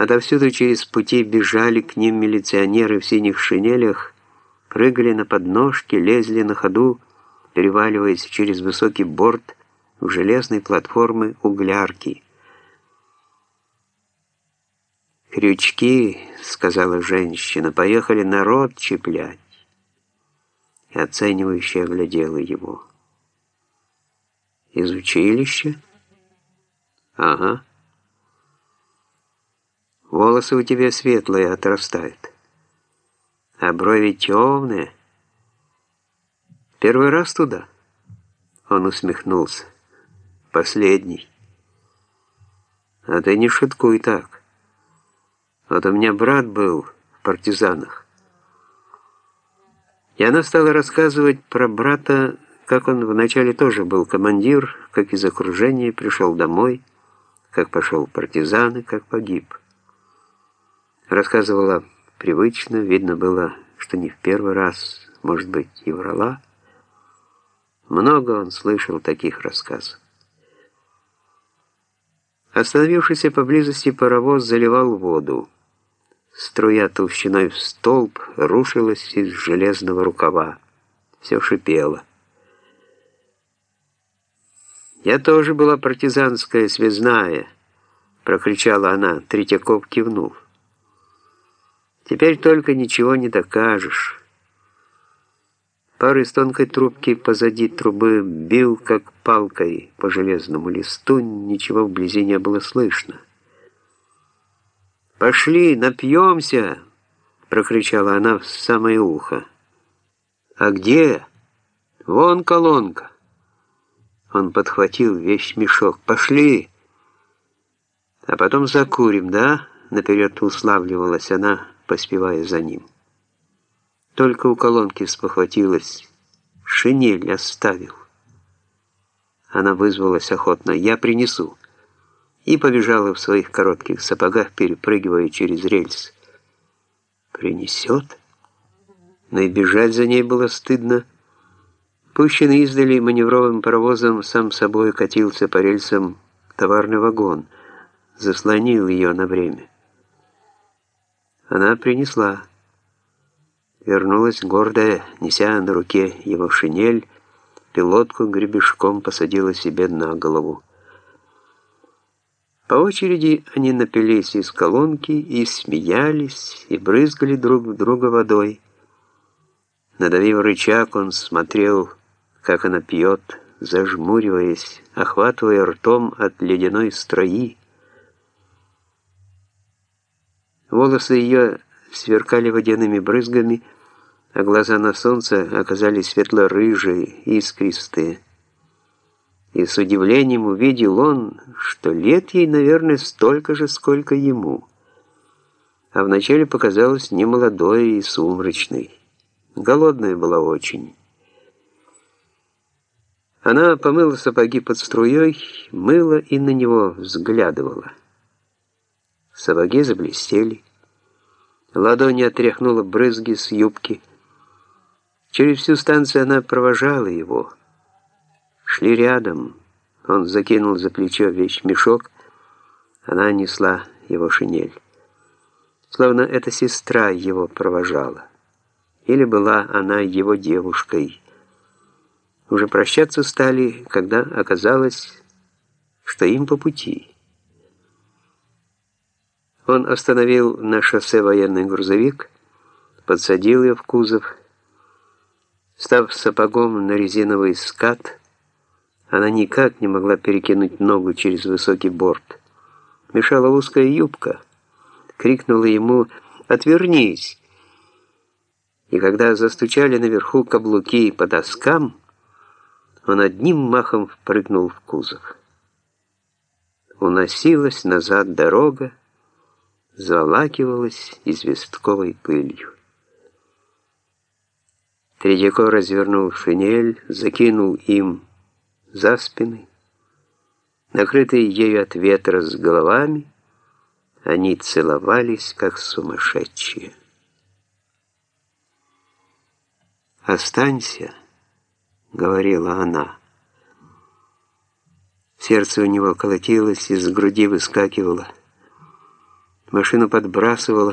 Отовсюду через пути бежали к ним милиционеры в синих шинелях, прыгали на подножки, лезли на ходу, переваливаясь через высокий борт в железной платформы углярки. «Крючки», — сказала женщина, — «поехали народ чеплять». И оценивающе оглядела его. «Из училища?» «Ага». Волосы у тебя светлые отрастают, а брови темные. Первый раз туда?» Он усмехнулся. «Последний». «А ты не шуткуй так. Вот у меня брат был в партизанах». И она стала рассказывать про брата, как он вначале тоже был командир, как из окружения пришел домой, как пошел в партизаны, как погиб. Рассказывала привычно, видно было, что не в первый раз, может быть, и врала. Много он слышал таких рассказов. Остановившийся поблизости паровоз заливал воду. Струя толщиной в столб рушилась из железного рукава. Все шипело. «Я тоже была партизанская связная», — прокричала она, Третьяков кивнув. Теперь только ничего не докажешь. Пар из тонкой трубки позади трубы бил, как палкой по железному листу, ничего вблизи не было слышно. «Пошли, напьемся!» — прокричала она в самое ухо. «А где?» «Вон колонка!» Он подхватил весь мешок. «Пошли!» «А потом закурим, да?» — наперед уславливалась она поспевая за ним. Только у колонки спохватилась. Шинель оставил. Она вызвалась охотно. «Я принесу». И побежала в своих коротких сапогах, перепрыгивая через рельс. «Принесет?» Но и бежать за ней было стыдно. Пущенный издали маневровым паровозом сам собой катился по рельсам товарный вагон, заслонил ее на время. Она принесла. Вернулась гордая, неся на руке его шинель, пилотку гребешком посадила себе на голову. По очереди они напились из колонки и смеялись, и брызгали друг в друга водой. Надавив рычаг, он смотрел, как она пьет, зажмуриваясь, охватывая ртом от ледяной строи, Волосы ее сверкали водяными брызгами, а глаза на солнце оказались светло-рыжие, искристые. И с удивлением увидел он, что лет ей, наверное, столько же, сколько ему. А вначале показалось немолодой и сумрачной. Голодная была очень. Она помыла сапоги под струей, мыла и на него взглядывала. Сапоги заблестели. Ладони отряхнула брызги с юбки. Через всю станцию она провожала его. Шли рядом. Он закинул за плечо вещь мешок. Она несла его шинель. Словно эта сестра его провожала. Или была она его девушкой. Уже прощаться стали, когда оказалось, что им по пути. Он остановил на шоссе военный грузовик, подсадил ее в кузов. Став сапогом на резиновый скат, она никак не могла перекинуть ногу через высокий борт. Мешала узкая юбка. Крикнула ему «Отвернись!» И когда застучали наверху каблуки по доскам, он одним махом впрыгнул в кузов. Уносилась назад дорога, заволакивалась известковой пылью. Тредьяко развернул шинель, закинул им за спины. Накрытые ею от ветра с головами, они целовались, как сумасшедшие. «Останься», — говорила она. Сердце у него колотилось, из груди выскакивало. Машину подбрасывало,